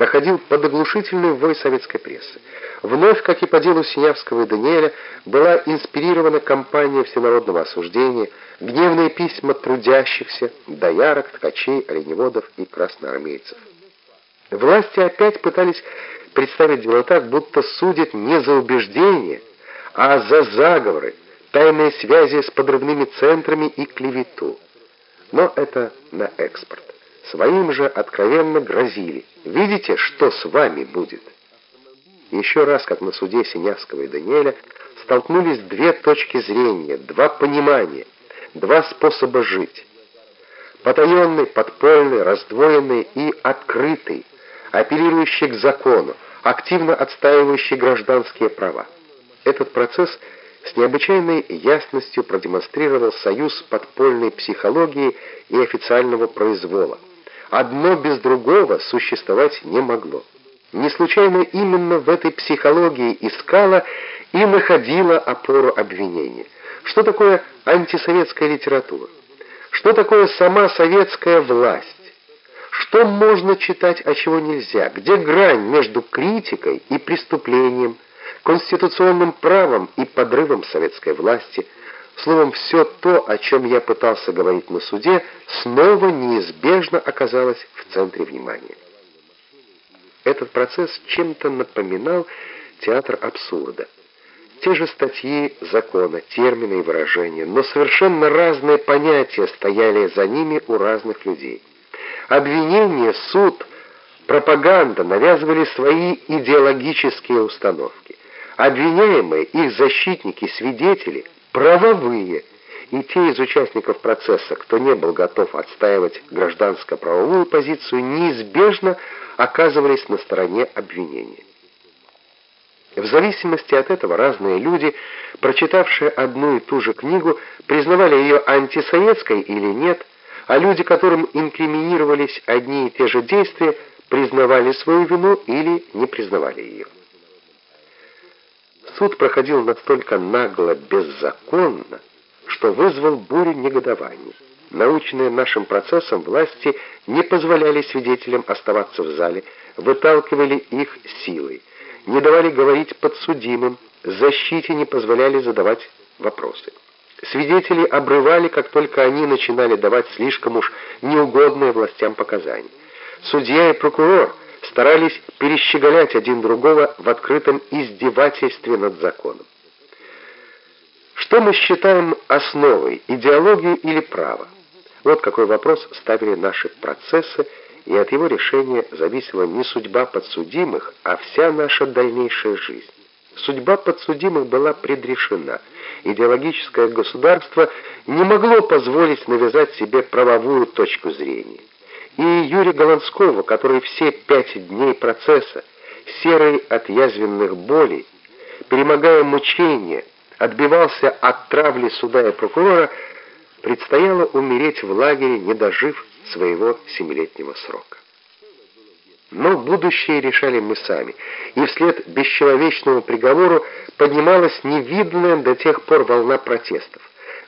проходил под оглушительный вой советской прессы. Вновь, как и по делу Синявского и Даниэля, была инспирирована кампания всенародного осуждения, гневные письма трудящихся, доярок, ткачей, оленеводов и красноармейцев. Власти опять пытались представить дело так, будто судят не за убеждения, а за заговоры, тайные связи с подрывными центрами и клевету. Но это на экспорт. Своим же откровенно грозили. Видите, что с вами будет? Еще раз, как на суде Синявского и Даниэля, столкнулись две точки зрения, два понимания, два способа жить. Потаенный, подпольный, раздвоенный и открытый, апеллирующий к закону, активно отстаивающий гражданские права. Этот процесс с необычайной ясностью продемонстрировал союз подпольной психологии и официального произвола. Одно без другого существовать не могло. Не случайно именно в этой психологии искала и находила опору обвинения. Что такое антисоветская литература? Что такое сама советская власть? Что можно читать, а чего нельзя? Где грань между критикой и преступлением, конституционным правом и подрывом советской власти? Словом, все то, о чем я пытался говорить на суде, снова неизбежно оказалось в центре внимания. Этот процесс чем-то напоминал театр абсурда. Те же статьи закона, термины и выражения, но совершенно разные понятия стояли за ними у разных людей. Обвинение, суд, пропаганда навязывали свои идеологические установки. Обвиняемые, их защитники, свидетели, правовые, и те из участников процесса, кто не был готов отстаивать гражданско-правовую позицию, неизбежно оказывались на стороне обвинения. В зависимости от этого разные люди, прочитавшие одну и ту же книгу, признавали ее антисоветской или нет, а люди, которым инкриминировались одни и те же действия, признавали свою вину или не признавали ее. Суд проходил настолько нагло, беззаконно, что вызвал бурю негодования. Наученные нашим процессом, власти не позволяли свидетелям оставаться в зале, выталкивали их силой, не давали говорить подсудимым, защите не позволяли задавать вопросы. Свидетелей обрывали, как только они начинали давать слишком уж неугодные властям показания. Судья и прокурор старались перещеголять один другого в открытом издевательстве над законом. Что мы считаем основой, идеологию или право? Вот какой вопрос ставили наши процессы, и от его решения зависела не судьба подсудимых, а вся наша дальнейшая жизнь. Судьба подсудимых была предрешена. Идеологическое государство не могло позволить навязать себе правовую точку зрения. И Юрия Голландского, который все пять дней процесса, серый от язвенных болей, перемогая мучения, отбивался от травли суда и прокурора, предстояло умереть в лагере, не дожив своего семилетнего срока. Но будущее решали мы сами, и вслед бесчеловечному приговору поднималась невиданная до тех пор волна протестов.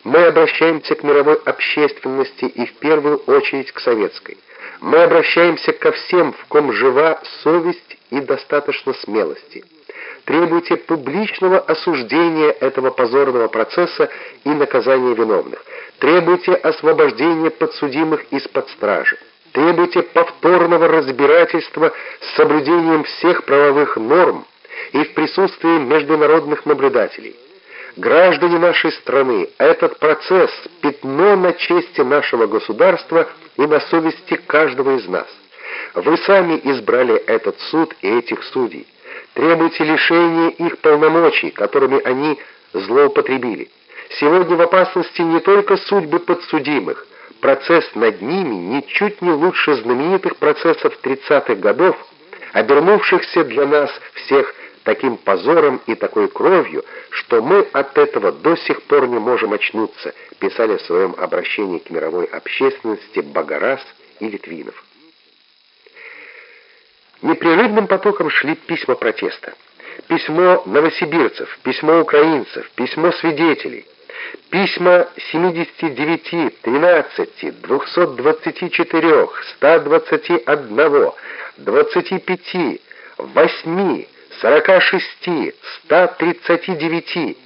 Мы обращаемся к мировой общественности и в первую очередь к советской. Мы обращаемся ко всем, в ком жива совесть и достаточно смелости. Требуйте публичного осуждения этого позорного процесса и наказания виновных. Требуйте освобождения подсудимых из-под стражи. Требуйте повторного разбирательства с соблюдением всех правовых норм и в присутствии международных наблюдателей. Граждане нашей страны, этот процесс – пятно на чести нашего государства и на совести каждого из нас. Вы сами избрали этот суд и этих судей. Требуйте лишения их полномочий, которыми они злоупотребили. Сегодня в опасности не только судьбы подсудимых. Процесс над ними ничуть не лучше знаменитых процессов 30-х годов, обернувшихся для нас всех таким позором и такой кровью, что мы от этого до сих пор не можем очнуться, писали в своем обращении к мировой общественности Багарас и Литвинов. Непрерывным потоком шли письма протеста. Письмо новосибирцев, письмо украинцев, письмо свидетелей. Письма 79, 13, 224, 121, 25, 8, 46, 139,